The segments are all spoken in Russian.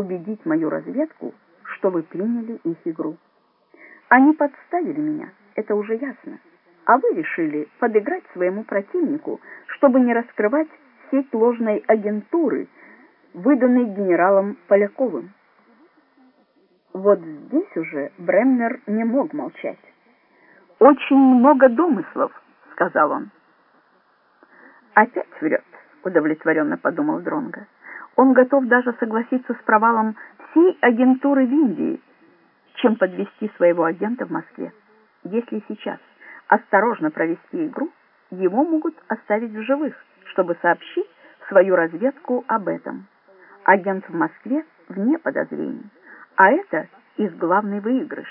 убедить мою разведку, что вы приняли их игру. Они подставили меня, это уже ясно. А вы решили подыграть своему противнику, чтобы не раскрывать сеть ложной агентуры, выданной генералом Поляковым. Вот здесь уже Бремнер не мог молчать. «Очень много домыслов», — сказал он. «Опять врет», — удовлетворенно подумал Дронга. «Он готов даже согласиться с провалом всей агентуры в Индии, чем подвести своего агента в Москве. Если сейчас осторожно провести игру, его могут оставить в живых, чтобы сообщить свою разведку об этом. Агент в Москве вне подозрений, а это их главный выигрыш.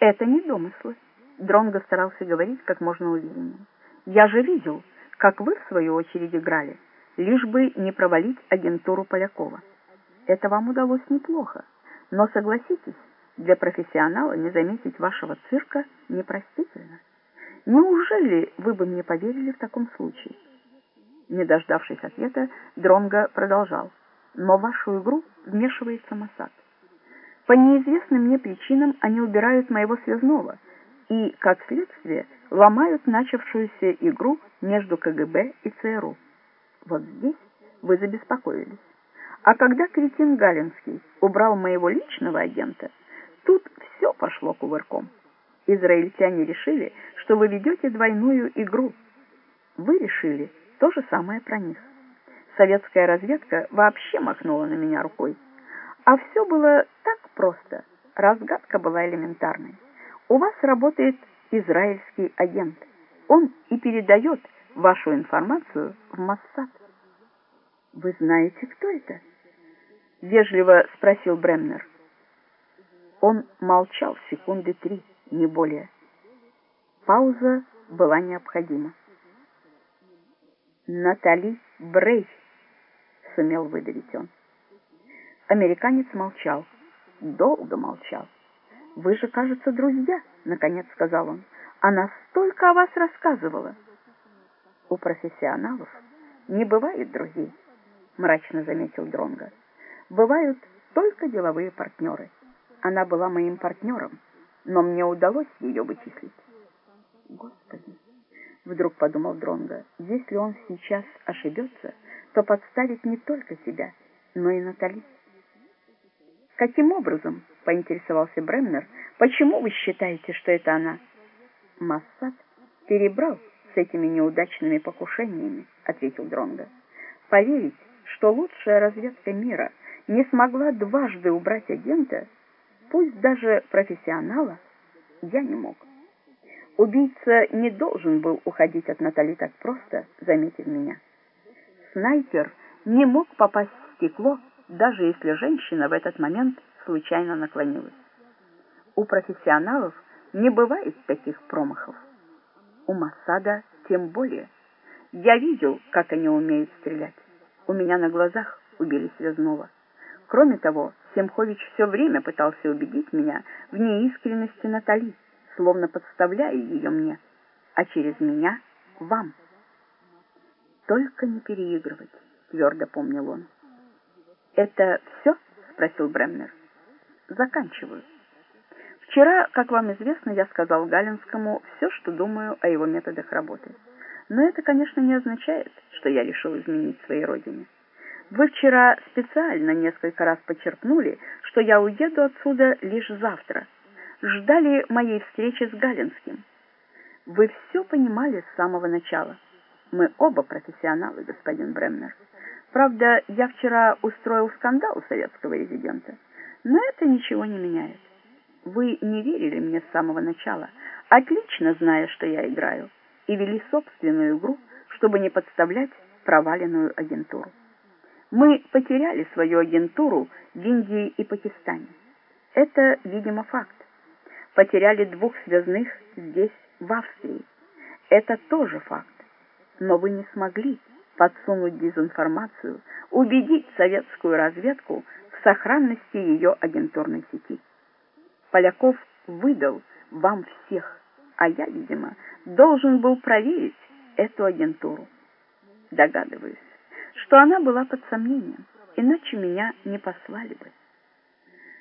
Это не домыслы. Дронго старался говорить как можно увереннее. Я же видел, как вы, в свою очередь, играли, лишь бы не провалить агентуру Полякова. Это вам удалось неплохо, но согласитесь, для профессионала не заметить вашего цирка непростительно. Неужели вы бы мне поверили в таком случае? Не дождавшись ответа, Дронго продолжал. Но в вашу игру вмешивается Масад. По неизвестным мне причинам они убирают моего связного и, как следствие, ломают начавшуюся игру между КГБ и ЦРУ. Вот здесь вы забеспокоились. А когда кретин Галинский убрал моего личного агента, тут все пошло кувырком. Израильтяне решили, что вы ведете двойную игру. Вы решили то же самое про них. Советская разведка вообще махнула на меня рукой. А все было так просто. Разгадка была элементарной. У вас работает израильский агент. Он и передает вашу информацию в Моссад. Вы знаете, кто это? Вежливо спросил Бремнер. Он молчал секунды три, не более. Пауза была необходима. Натали Брей, сумел выдавить он. Американец молчал, долго молчал. «Вы же, кажется, друзья», — наконец сказал он. «Она столько о вас рассказывала». «У профессионалов не бывает друзей», — мрачно заметил Дронга. «Бывают только деловые партнеры. Она была моим партнером, но мне удалось ее вычислить». «Господи!» — вдруг подумал Дронга. «Если он сейчас ошибется, то подставит не только себя, но и Натали». «Каким образом?» — поинтересовался Бремнер. «Почему вы считаете, что это она?» «Массад перебрал с этими неудачными покушениями», — ответил Дронго. «Поверить, что лучшая разведка мира не смогла дважды убрать агента, пусть даже профессионала, я не мог». Убийца не должен был уходить от Натали так просто, заметив меня. Снайпер не мог попасть в стекло, даже если женщина в этот момент случайно наклонилась. У профессионалов не бывает таких промахов. У Масада тем более. Я видел, как они умеют стрелять. У меня на глазах убили связного. Кроме того, Семхович все время пытался убедить меня в неискренности Натали, словно подставляя ее мне, а через меня — вам. «Только не переигрывать», — твердо помнил он. «Это все?» — спросил Бремнер. «Заканчиваю. Вчера, как вам известно, я сказал Галинскому все, что думаю о его методах работы. Но это, конечно, не означает, что я решил изменить своей родине. Вы вчера специально несколько раз подчеркнули, что я уеду отсюда лишь завтра. Ждали моей встречи с Галинским. Вы все понимали с самого начала. Мы оба профессионалы, господин Бремнер. Правда, я вчера устроил скандал советского резидента, но это ничего не меняет. Вы не верили мне с самого начала, отлично зная, что я играю, и вели собственную игру, чтобы не подставлять проваленную агентуру. Мы потеряли свою агентуру в Индии и Пакистане. Это, видимо, факт. Потеряли двух связных здесь, в Австрии. Это тоже факт. Но вы не смогли подсунуть дезинформацию, убедить советскую разведку в сохранности ее агентурной сети. Поляков выдал вам всех, а я, видимо, должен был проверить эту агентуру. Догадываюсь, что она была под сомнением. иначе меня не послали бы.